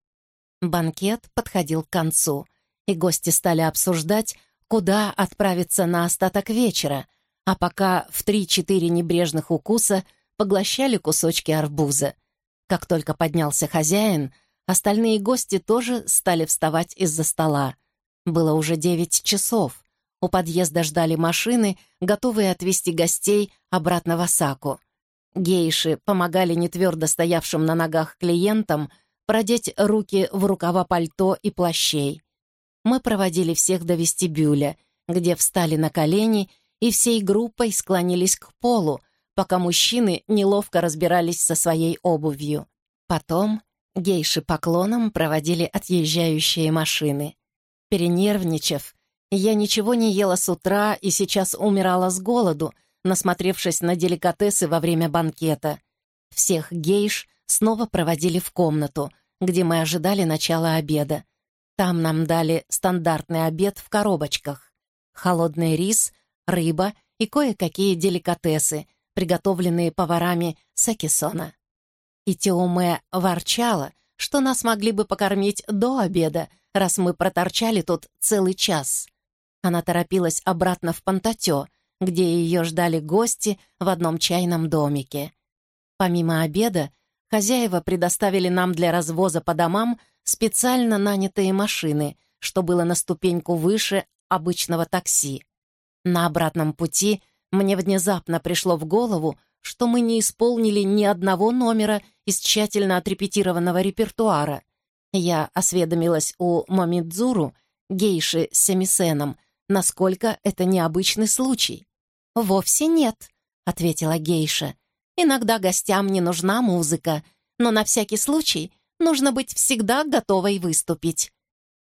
Банкет подходил к концу, и гости стали обсуждать, куда отправиться на остаток вечера, а пока в три-четыре небрежных укуса поглощали кусочки арбуза. Как только поднялся хозяин, остальные гости тоже стали вставать из-за стола. Было уже девять часов. У подъезда ждали машины, готовые отвезти гостей обратно в Осаку. Гейши помогали нетвердо стоявшим на ногах клиентам продеть руки в рукава пальто и плащей. Мы проводили всех до вестибюля, где встали на колени и всей группой склонились к полу, пока мужчины неловко разбирались со своей обувью. Потом гейши поклоном проводили отъезжающие машины. Перенервничав, я ничего не ела с утра и сейчас умирала с голоду — насмотревшись на деликатесы во время банкета. Всех гейш снова проводили в комнату, где мы ожидали начала обеда. Там нам дали стандартный обед в коробочках. Холодный рис, рыба и кое-какие деликатесы, приготовленные поварами Сакисона. И Теоме ворчала, что нас могли бы покормить до обеда, раз мы проторчали тут целый час. Она торопилась обратно в Пантатё, где ее ждали гости в одном чайном домике. Помимо обеда, хозяева предоставили нам для развоза по домам специально нанятые машины, что было на ступеньку выше обычного такси. На обратном пути мне внезапно пришло в голову, что мы не исполнили ни одного номера из тщательно отрепетированного репертуара. Я осведомилась у Момидзуру, гейши с семисеном, насколько это необычный случай. «Вовсе нет», — ответила гейша. «Иногда гостям не нужна музыка, но на всякий случай нужно быть всегда готовой выступить».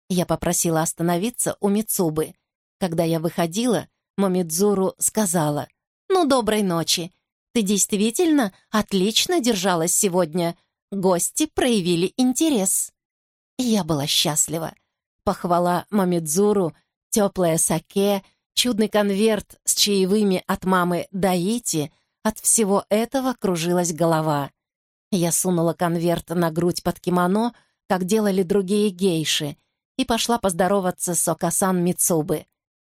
Я попросила остановиться у Мицубы. Когда я выходила, Момидзуру сказала, «Ну, доброй ночи. Ты действительно отлично держалась сегодня. Гости проявили интерес». Я была счастлива. Похвала Момидзуру, теплое саке, чудный конверт с чаевыми от мамы Даити, от всего этого кружилась голова. Я сунула конверт на грудь под кимоно, как делали другие гейши, и пошла поздороваться с Окасан Мицубы.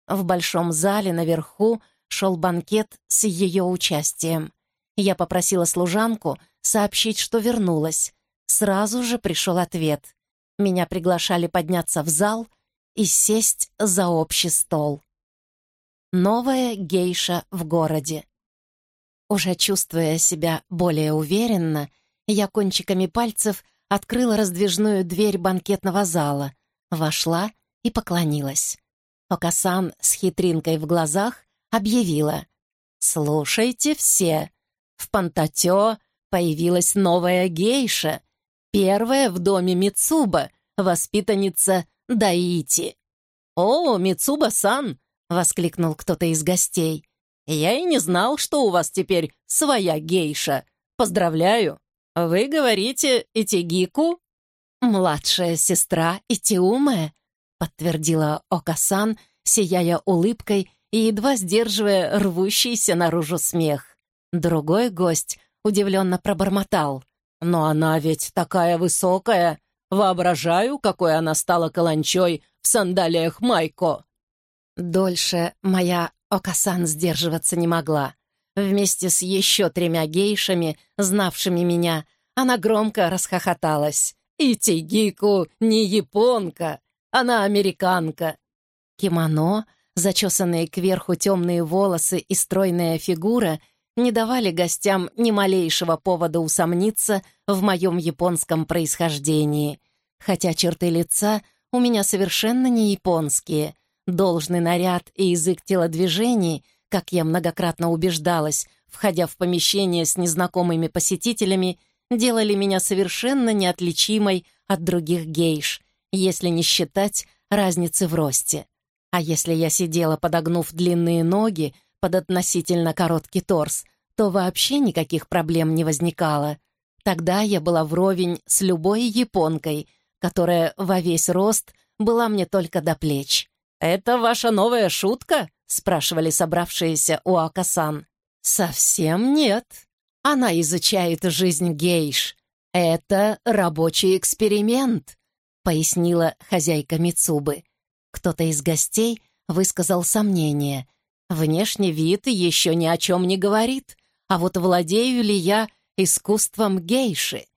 В большом зале наверху шел банкет с ее участием. Я попросила служанку сообщить, что вернулась. Сразу же пришел ответ. Меня приглашали подняться в зал и сесть за общий стол. Новая гейша в городе. Уже чувствуя себя более уверенно, я кончиками пальцев открыла раздвижную дверь банкетного зала, вошла и поклонилась. Окасан с хитринкой в глазах объявила «Слушайте все, в Пантатё появилась новая гейша, первая в доме Мицуба, воспитанница Даити». «О, Мицуба-сан!» — воскликнул кто-то из гостей. «Я и не знал, что у вас теперь своя гейша. Поздравляю! Вы говорите Итигику?» «Младшая сестра Итиуме», — подтвердила Окасан, сияя улыбкой и едва сдерживая рвущийся наружу смех. Другой гость удивленно пробормотал. «Но она ведь такая высокая! Воображаю, какой она стала каланчой в сандалиях Майко!» Дольше моя Окасан сдерживаться не могла. Вместе с еще тремя гейшами, знавшими меня, она громко расхохоталась. «И Тигику не японка, она американка!» Кимоно, зачесанные кверху темные волосы и стройная фигура не давали гостям ни малейшего повода усомниться в моем японском происхождении, хотя черты лица у меня совершенно не японские — Должный наряд и язык телодвижений, как я многократно убеждалась, входя в помещение с незнакомыми посетителями, делали меня совершенно неотличимой от других гейш, если не считать разницы в росте. А если я сидела, подогнув длинные ноги под относительно короткий торс, то вообще никаких проблем не возникало. Тогда я была вровень с любой японкой, которая во весь рост была мне только до плеч. «Это ваша новая шутка?» — спрашивали собравшиеся у Акасан. «Совсем нет. Она изучает жизнь гейш. Это рабочий эксперимент», — пояснила хозяйка Мицубы. Кто-то из гостей высказал сомнение. «Внешний вид еще ни о чем не говорит, а вот владею ли я искусством гейши?»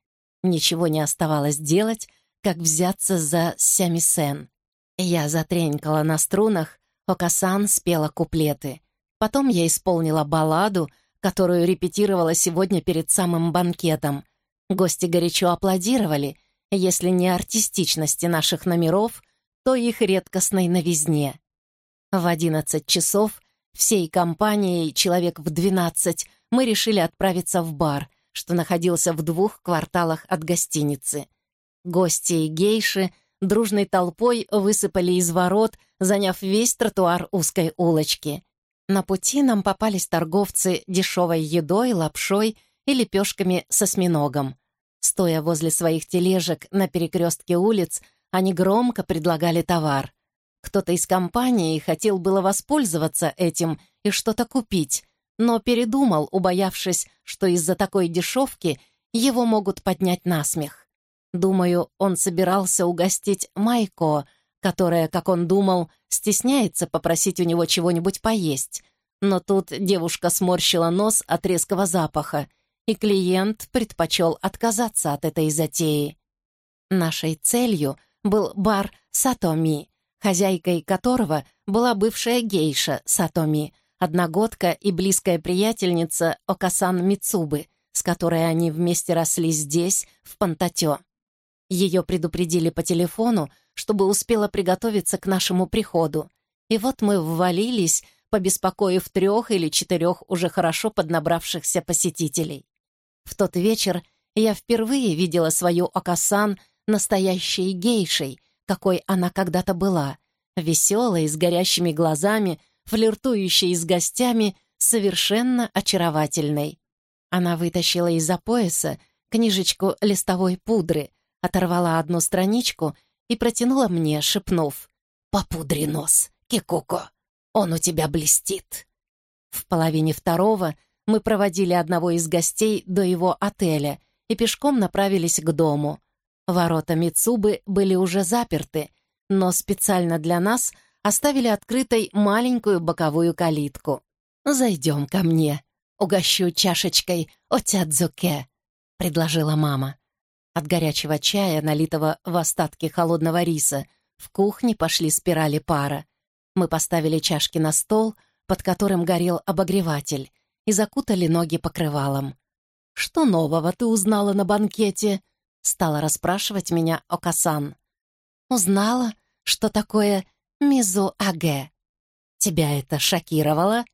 Ничего не оставалось делать, как взяться за сямисен. Я затренькала на струнах, Окасан спела куплеты. Потом я исполнила балладу, которую репетировала сегодня перед самым банкетом. Гости горячо аплодировали, если не артистичности наших номеров, то их редкостной новизне. В одиннадцать часов всей компанией, человек в двенадцать, мы решили отправиться в бар, что находился в двух кварталах от гостиницы. Гости и гейши — дружной толпой высыпали из ворот, заняв весь тротуар узкой улочки. На пути нам попались торговцы дешевой едой, лапшой и лепешками со осьминогом. Стоя возле своих тележек на перекрестке улиц, они громко предлагали товар. Кто-то из компании хотел было воспользоваться этим и что-то купить, но передумал, убоявшись, что из-за такой дешевки его могут поднять на смех. Думаю, он собирался угостить Майко, которая, как он думал, стесняется попросить у него чего-нибудь поесть. Но тут девушка сморщила нос от резкого запаха, и клиент предпочел отказаться от этой затеи. Нашей целью был бар Сатоми, хозяйкой которого была бывшая гейша Сатоми, одногодка и близкая приятельница Окасан Мицубы, с которой они вместе росли здесь, в Пантатё. Ее предупредили по телефону, чтобы успела приготовиться к нашему приходу. И вот мы ввалились, побеспокоив трех или четырех уже хорошо поднабравшихся посетителей. В тот вечер я впервые видела свою Окасан настоящей гейшей, какой она когда-то была, веселой, с горящими глазами, флиртующей с гостями, совершенно очаровательной. Она вытащила из-за пояса книжечку листовой пудры, оторвала одну страничку и протянула мне, шепнув «Попудри нос, Кикуко, он у тебя блестит». В половине второго мы проводили одного из гостей до его отеля и пешком направились к дому. Ворота Мицубы были уже заперты, но специально для нас оставили открытой маленькую боковую калитку. «Зайдем ко мне, угощу чашечкой отядзуке», — предложила мама. От горячего чая, налитого в остатки холодного риса, в кухне пошли спирали пара. Мы поставили чашки на стол, под которым горел обогреватель, и закутали ноги покрывалом. «Что нового ты узнала на банкете?» — стала расспрашивать меня Окасан. «Узнала, что такое мизу-аге. Тебя это шокировало?»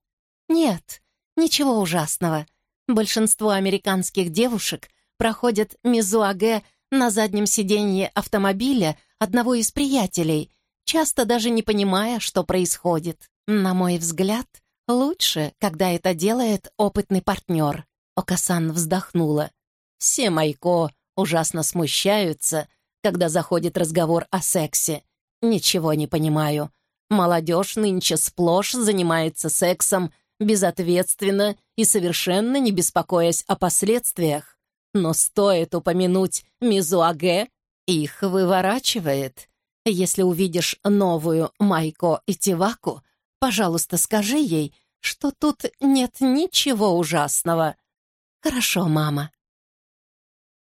«Нет, ничего ужасного. Большинство американских девушек проходят мизуаге на заднем сиденье автомобиля одного из приятелей, часто даже не понимая, что происходит. На мой взгляд, лучше, когда это делает опытный партнер. Окасан вздохнула. Все Майко ужасно смущаются, когда заходит разговор о сексе. Ничего не понимаю. Молодежь нынче сплошь занимается сексом безответственно и совершенно не беспокоясь о последствиях. Но стоит упомянуть Мизуаге, их выворачивает. Если увидишь новую Майко и Тиваку, пожалуйста, скажи ей, что тут нет ничего ужасного. Хорошо, мама.